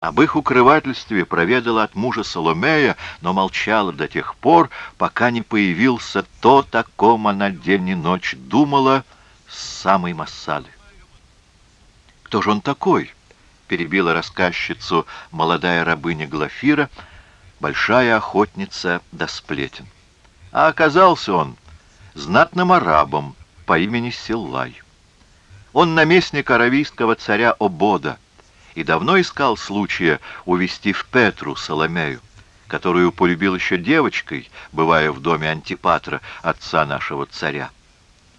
Об их укрывательстве проведала от мужа Соломея, но молчала до тех пор, пока не появился то, о ком она день и ночь думала с самой Массады. «Кто же он такой?» — перебила рассказчицу молодая рабыня Глафира, большая охотница до сплетен. А оказался он знатным арабом по имени Силлай. Он наместник аравийского царя Обода — и давно искал случая увести в Петру Соломею, которую полюбил еще девочкой, бывая в доме Антипатра, отца нашего царя.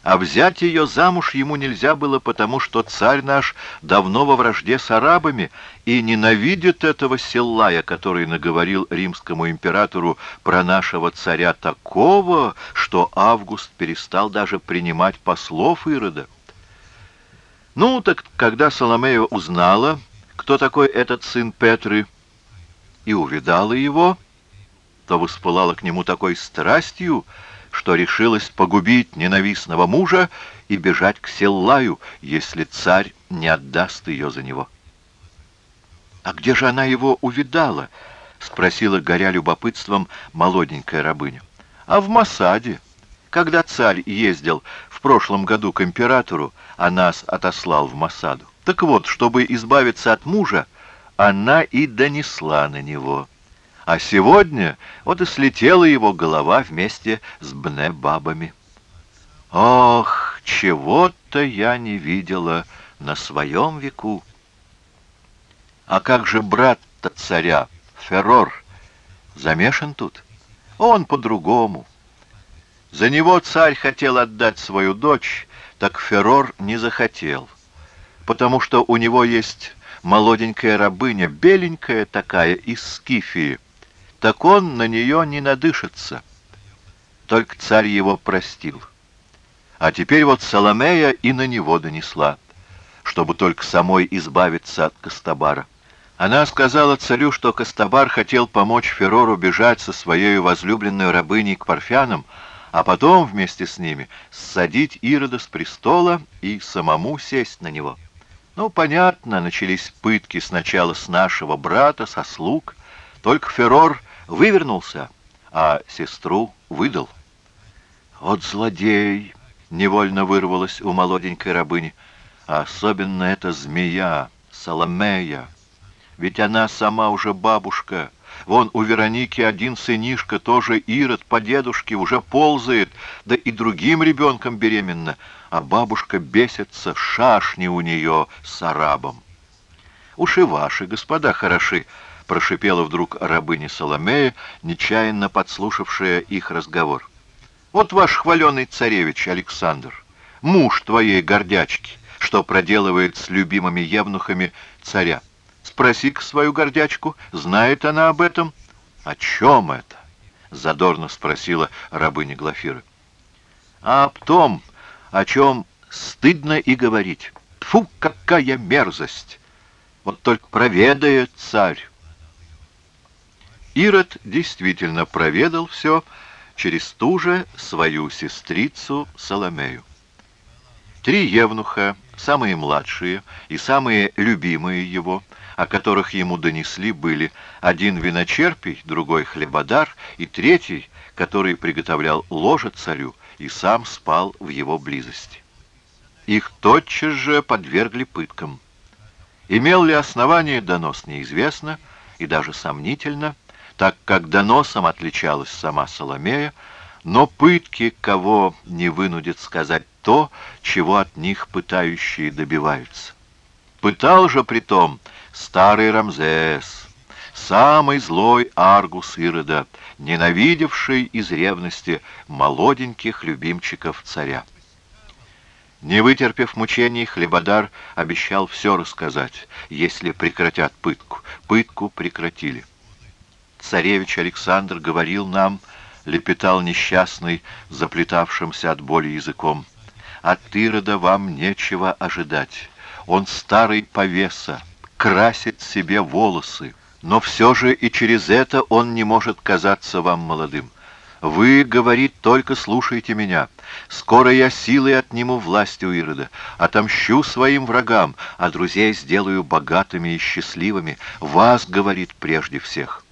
А взять ее замуж ему нельзя было, потому что царь наш давно во вражде с арабами и ненавидит этого Селлая, который наговорил римскому императору про нашего царя такого, что Август перестал даже принимать послов Ирода. Ну, так когда Соломея узнала, кто такой этот сын Петры, и увидала его, то воспылала к нему такой страстью, что решилась погубить ненавистного мужа и бежать к Селлаю, если царь не отдаст ее за него. «А где же она его увидала?» — спросила, горя любопытством, молоденькая рабыня. «А в Масаде. Когда царь ездил в прошлом году к императору, а нас отослал в Масаду. Так вот, чтобы избавиться от мужа, она и донесла на него. А сегодня вот и слетела его голова вместе с бне-бабами. Ох, чего-то я не видела на своем веку. А как же брат-то царя, Феррор, замешан тут? Он по-другому. За него царь хотел отдать свою дочь, так Феррор не захотел потому что у него есть молоденькая рабыня, беленькая такая, из Скифии. Так он на нее не надышится. Только царь его простил. А теперь вот Соломея и на него донесла, чтобы только самой избавиться от Костабара. Она сказала царю, что Костабар хотел помочь Ферору бежать со своей возлюбленной рабыней к парфянам, а потом вместе с ними ссадить Ирода с престола и самому сесть на него. Ну, понятно, начались пытки сначала с нашего брата, со слуг. Только Феррор вывернулся, а сестру выдал. Вот злодей! Невольно вырвалась у молоденькой рабыни. А особенно эта змея, Соломея. Ведь она сама уже бабушка. Вон у Вероники один сынишка, тоже Ирод по дедушке, уже ползает, да и другим ребенком беременна а бабушка бесится, шашни у нее с арабом. «Уши ваши, господа, хороши!» — прошипела вдруг рабыня Соломея, нечаянно подслушавшая их разговор. «Вот ваш хваленый царевич Александр, муж твоей гордячки, что проделывает с любимыми евнухами царя. Спроси-ка свою гордячку, знает она об этом?» «О чем это?» — задорно спросила рабыня Глафира. «А об том, о чем стыдно и говорить. Фу, какая мерзость! Вот только проведает царь. Ирод действительно проведал все через ту же свою сестрицу Соломею. Три евнуха, самые младшие и самые любимые его, о которых ему донесли, были один виночерпий, другой хлебодар и третий, который приготовлял ложе царю, и сам спал в его близости. Их тотчас же подвергли пыткам. Имел ли основание донос неизвестно и даже сомнительно, так как доносом отличалась сама Соломея, но пытки кого не вынудят сказать то, чего от них пытающие добиваются. Пытал же притом старый Рамзес, самый злой Аргус Ирода, ненавидевший из ревности молоденьких любимчиков царя. Не вытерпев мучений, Хлебодар обещал все рассказать, если прекратят пытку. Пытку прекратили. Царевич Александр говорил нам, лепетал несчастный, заплетавшимся от боли языком, «От Ирода вам нечего ожидать. Он старый повеса, красит себе волосы, но все же и через это он не может казаться вам молодым. Вы, говорит, только слушайте меня. Скоро я силой отниму власть у Ирода, отомщу своим врагам, а друзей сделаю богатыми и счастливыми. Вас, говорит, прежде всех.